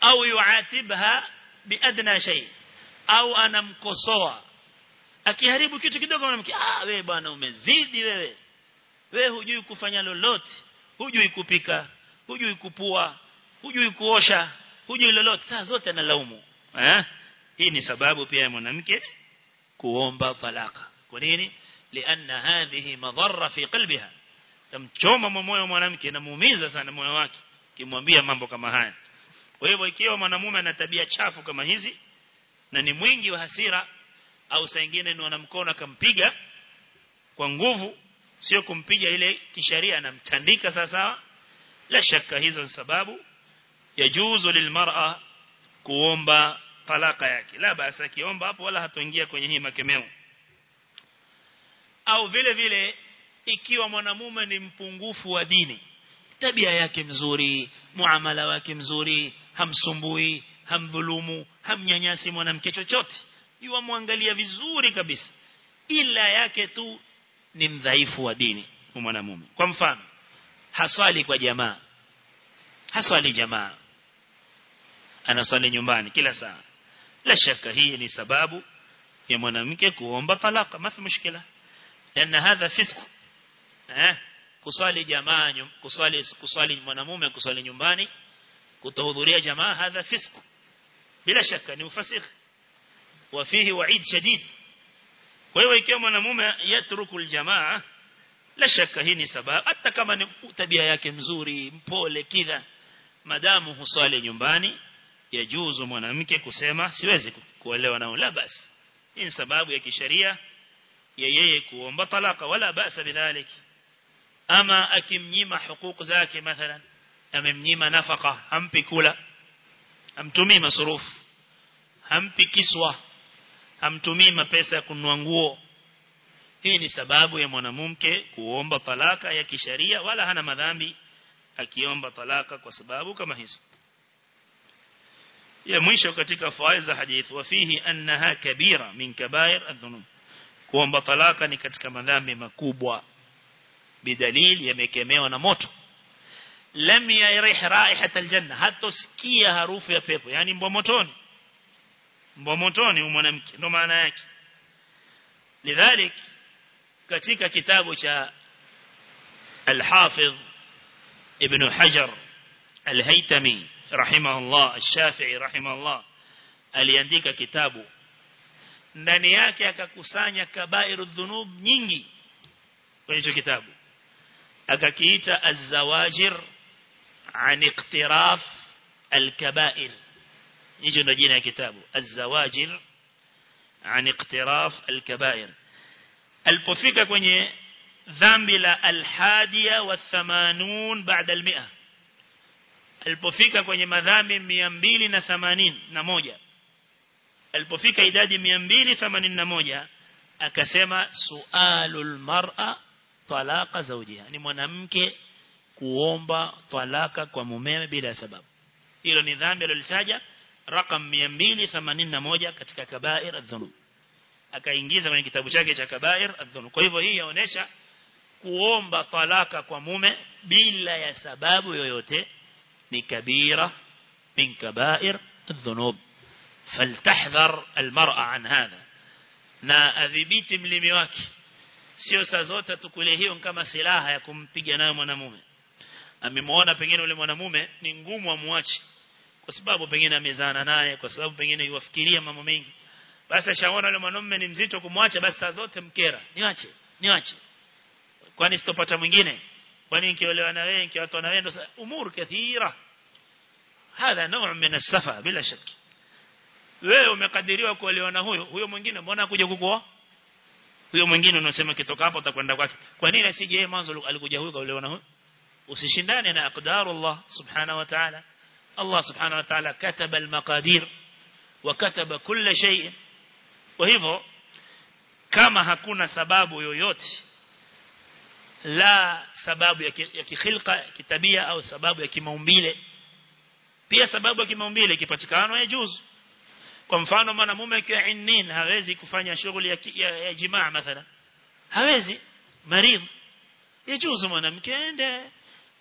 Au yuatibha biadna shay. Au anamkosoa akiharibu kitu kidogo mwanamke ah wewe bwana umezidi wewe. Wewe hujui kufanya lolote. Hujui kupika. Hujui kupua. Hujui kuosha. Hujui lolote. Saa zote analaumu. Eh? Hii ni sababu pia ya mwanamke kuomba talaka kwa nini? Lianna hadhihi madhara fi qalbiha. Tamchoma moyo mwanamke na muumiza sana moyo wake kimwambia mambo kama haya. Kwa hivyo ikiwa mwanamume ana tabia chafu kama hizi na ni mwingi wa hasira au saa nyingine ni wanamkono akampiga kwa nguvu sio kumpiga ile kisharia anamtandika sasa la shaka hizo sababu. Yajuzu lilmar'a kuomba talaka yake. La basi akiomba hapo wala hatoingia kwenye hii makemeo. Au vile vile ikiwa mwanamume ni mpungufu wa dini tabia yake mzuri muamala wake mzuri hamsumbui hamdhulumu hamnyanyasi mwanamke chochote yuwa muangalia vizuri kabisa ila yake tu ni mdhaifu wa dini mwanamume kwa mfano haswali kwa jamaa haswali jamaa anaswali nyumbani kila saa la shaka hii ni sababu ya mwanamke kuomba talaka mafi mushkila لأن هذا فسق eh kusali jamaa kusali kusali mwanamume kusali nyumbani kutohudhuria jamaa hadha fisq bila shaka ni ufasikh وفيه وعيد شديد. ويكيما نموما يترك الجماعة لا شك هنا سباب حتى كما نتبه ياك مزوري مبول كذا. مدام صالي نباني يجوز منامك كسيما سيوزك كواليو نو لا بأس. إن سباب ياك شريع يييك ومبطلاق ولا بأس بذلك. أما أكمنيما حقوق ذاك مثلا أممنيما نفقة أمبكولا أمتمي مصروف. أمبكسوه hamtumii mapesa ya kununua nguo. Hii ni sababu ya mwanamke kuomba talaka ya kisheria wala hana madhambi akiomba talaka kwa sababu kama hizo. Ya mwisho katika faiza hadith wa fihi annaha kabira min kabair adh-dhunub. Kuomba talaka ni katika madhambi makubwa. Bidalil yamekemewa na moto. Lam yarih raihat aljanna hatosikia harufu ya pepo yani mbwa motoni motoni mwanamke ndo maana yake lidhalik katika kitabu cha al-Hafidh Ibn Hajar al-Haytami rahimahullah al-Shafi'i rahimahullah aliandika kitabu ndani yake akakusanya kabairu dhunub nyingi kwenye hicho kitabu akakiita az-zawajir an iqtiraf al-kaba'ir hicho ndio jina ya kitabu az-zawajir an iqtiraf al-kaba'ir alipofika kwenye dhambi la al-hadiya wa 80 baada al-100 alipofika kwenye madhambi 280 na moja alipofika idadi 281 akasema sualul mar'a talaka zawjiha ni mwanamke kuomba talaka kwa mumewe bila sababu hilo ni dhambi alilitaja rakam 281 katika kabair adh-dhunub. Akaingiza kwenye kitabu chake cha kabair adh-dhunub. Kwa hivyo hii yaonesha kuomba talaka kwa mume bila ya sababu yoyote ni kabira min kabair adh-dhunub. Faltahdhar almar'a an hadha. Na adhibiti mlimi wake. Sio saa zote tukule hiyo kama silaha ya kumpiga nayo mwanamume. Amemwona pengine ule mwanamume ni ngumu amwache kwa sababu pengine amezana naye kwa sababu pengine yuwafikiria mambo mengi basi ashaona yule mwanamume ni mzito kumwacha basi saa zote mkera niache niache kwani sitopata mwingine kwani nikiolewa na wewe nikiwatoa na wewe ndo umur kathira hadha نوع من السفه bila shaki wewe umekadiriwa kuolewa na huyo huyo mwingine mbona akuja kukuoa huyo mwingine unasema kitoka hapo utakwenda kwake kwa nini asije yeye mwanzo alikuja huyo kaolewa na huyo usishindane na aqdarullah subhanahu wa ta'ala الله سبحانه وتعالى كتب المقادير وكتب كل شيء. وهذا كما هكونا سباب يويوت لا سباب يكي خلق كتابية أو سباب يكي مومبيل بيا سباب يكي مومبيل كي باتكانو يجوز kwa mfano mwanamume akiwa innin hawezi kufanya shughuli ya, ya, مثلا. jimaa mathalan hawezi maridhi yajuzu mwanamke ende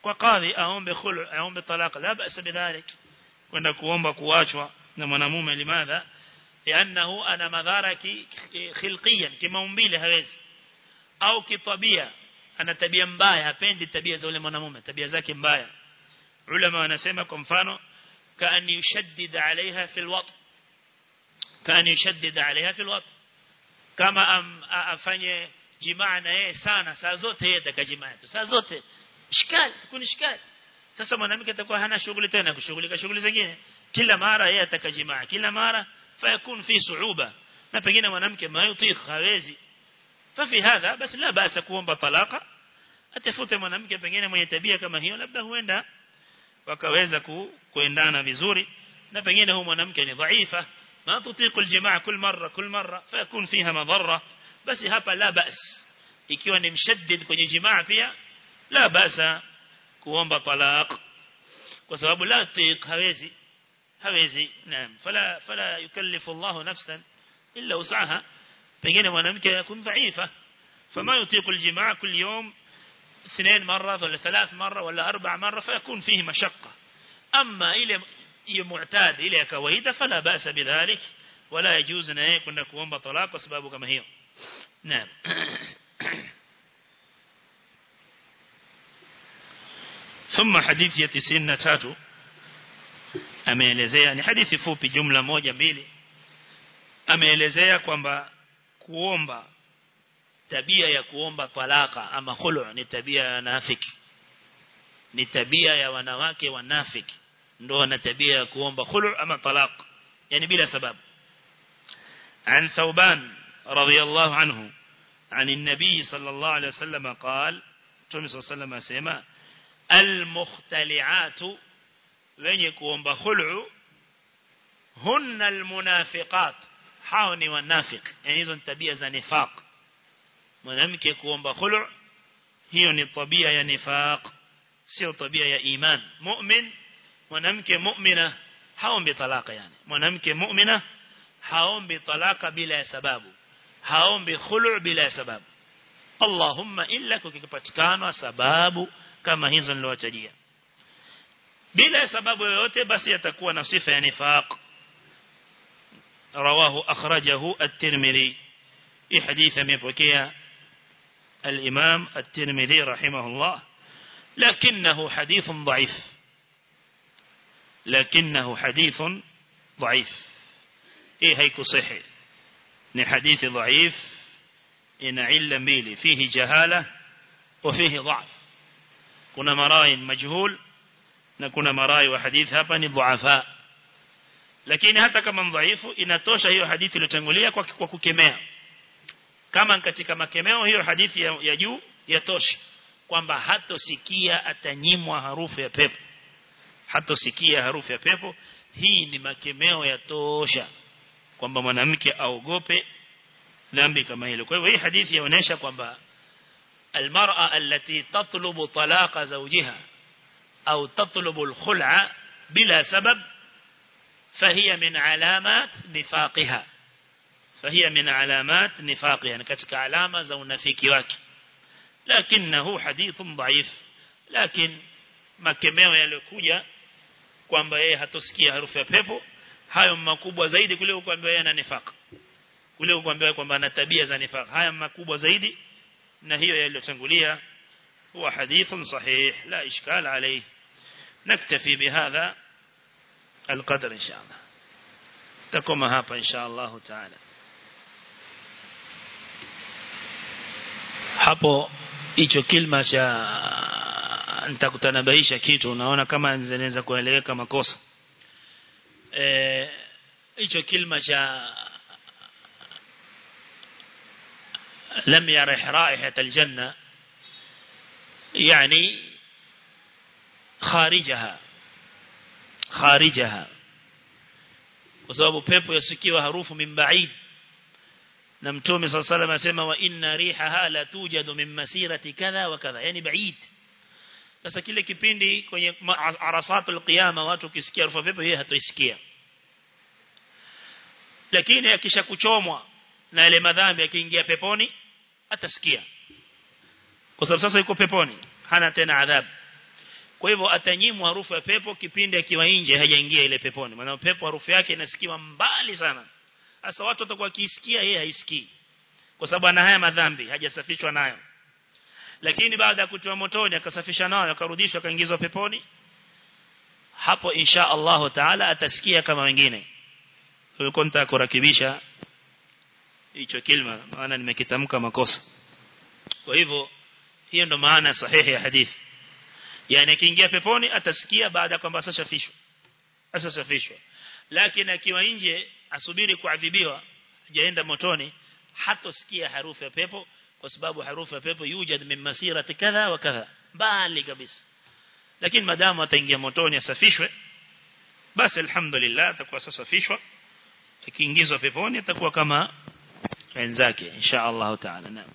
kwa kadhi aombe khulu aombe talaka la ba'sa bidhalik kwenda kuomba kuachwa na mwanamume limadha لأنه ana madhara khilqiyan kimaumbile hawezi au kitabia ana tabia mbaya hapendi tabia za yule mwanamume tabia zake mbaya ulama wanasema kwa mfano كأن يشدد عليها في الوطن كأن يشدد عليها في الوطن كما أم أفني جماع na yeye sana saa zote yeye atakajimaa saa zote إشكال تكون إشكال. سأسمع نامك تقول هنا شغلة تانية كشغلة كشغلة زينة كل مرة هي تكجمع كل مرة فيكون في صعوبة. نبغينا نامك ما يطيق خارجي. ففي هذا بس لا بأس يكون بطلاقة أتفوت نامك بعدين ما يتبيه كما هي لابد هو عنده وكويزا كو كويندانا فيزوري نبغينا هو نامك يعني ضعيفة. ما تطيق الجماعة كل مرة كل مرة. فيكون فيها مضرة. بس هذا لا بأس. يكون مشدد كوني جماعة فيها. لا بأس كوامبا طلاق وسبب لا تيق هويزي هويزي نعم فلا فلا يكلف الله نفسا إلا وسعها فجينا ونمك يكون ضعيفة فما يطيق الجماع كل يوم اثنين مرة ولا ثلاث مرة ولا أربع مرة فيكون فيه مشقة أما إلى معتاد إلى كويدة فلا بأس بذلك ولا يجوز نايق أنك وامبا طلاق وسببك كما هي نعم ثم حديث ya 93 ameelezea ni hadithi fupi jumla moja mbili ameelezea kwamba kuomba tabia ya kuomba talaka ama khulu ni tabia ya nafiki ni tabia ya wanawake wanafiki ndo wana tabia ya kuomba khulu ama talaq yani bila sababu ثوبان رضي الله عنه عن النبي صلى الله عليه وسلم قال تومي صلى الله عليه وسلم اسمع المختلعات وينيكو ومبخلعو هن المنافقات حاوني والنافق يعني إذن تبيع ذا نفاق مدامك يكو ومبخلعو هي طبيعة يا نفاق سير طبيعة يا إيمان مؤمن مدامك مؤمنة حاوم بطلاق يعني مدامك مؤمنة حاوم بطلاق بلا سباب حاوم بخلع بلا سباب اللهم إلا كيكو باتكانو سبابو كما هيزا nilowatajia bila sababu yoyote basi yatakuwa na sifa نفاق رواه أخرجه الترمذي في حديث من مبكية الإمام الترمذي رحمه الله لكنه حديث ضعيف لكنه حديث ضعيف إيه هيك صحي حديث ضعيف إن علم بيلي فيه جهالة وفيه ضعف kuna marai majhul na kuna marai wa hadith. Hapa ni dhuafa lakini hata kama mdhaifu inatosha hiyo hadithi iliyotangulia kwa, kwa kukemea. Kama katika makemeo hiyo hadithi ya, ya juu yatosha kwamba hatosikia atanyimwa harufu ya pepo. Hatosikia harufu ya pepo. Hii ni makemeo ya tosha kwamba mwanamke aogope dhambi kama hilo. Kwa hivyo hii hadithi inaonyesha kwamba المرأة التي تطلب طلاق زوجها أو تطلب الخلع بلا سبب فهي من علامات نفاقها. فهي من علامات نفاقها. يعني كتك علامة زون في فيكيوك لكنه حديث ضعيف. لكن ما كميو يلكويا كوان بايه هتسكي هرفيا بيبو هايو مكوبو زايدي كليو كوان بايه نفاق كليو كوان بايه كوان بايه نتبيه زا نفاق هايو مكوبو زايدي na hiyo yaliyotangulia huwa hadithun sahih la ishkal alayhi naktafi bihadha القدر إن شاء الله تكون هapa إن شاء الله تعالى hapo hicho kilma cha nitakutanabaisha kitu unaona kama zinaweza kueleweka makosa eh hicho kilma cha lam yarih raihat aljanna yani kharijaha kharijaha kwa sababu pepo yasikiwa harufu min ba'id na mtume صلى الله عليه asema wa inna rihaha la tujadu min masirati kadha wa kadha yani ba'id sasa kile kipindi kwenye arasatul qiyama watu kisikia harufu pepo yeye hatoisikia lakini akisha kuchomwa na ile madhambi akiingia peponi atasikia. Kwa sababu sasa yuko peponi hana tena adhabu. Kwa hivyo atanyimwa harufu ya pepo kipindi akiwa nje hajaingia ile peponi. Maana pepo harufu yake inasikiwa mbali sana. Sasa watu watakuwa kisikia yeye haisikii. Kwa sababu ana haya madhambi hajasafishwa nayo. Lakini baada ya kutiwa motoni akasafisha nayo akarudishwa akaingizwa peponi hapo insha Allah taala atasikia kama wengine. Tulikuwa nataka kurekebisha hicho kilima maana nimekitamka makosa. Kwa hivyo hiyo ndo maana sahihi ya hadithi. Yani akiingia peponi atasikia baada kwamba asashafishwa. Asashafishwa. Lakini akiwa nje asubiri kuadhibiwa jaenda motoni hatosikia harufu ya pepo kwa sababu harufu ya pepo yujad min masirati kadha wa kadha. Bali kabisa. Lakini madamu ataingia motoni asafishwe basi alhamdulillah atakuwa sasafishwa akiingizwa peponi atakuwa kama wenzake insha Allah taala naam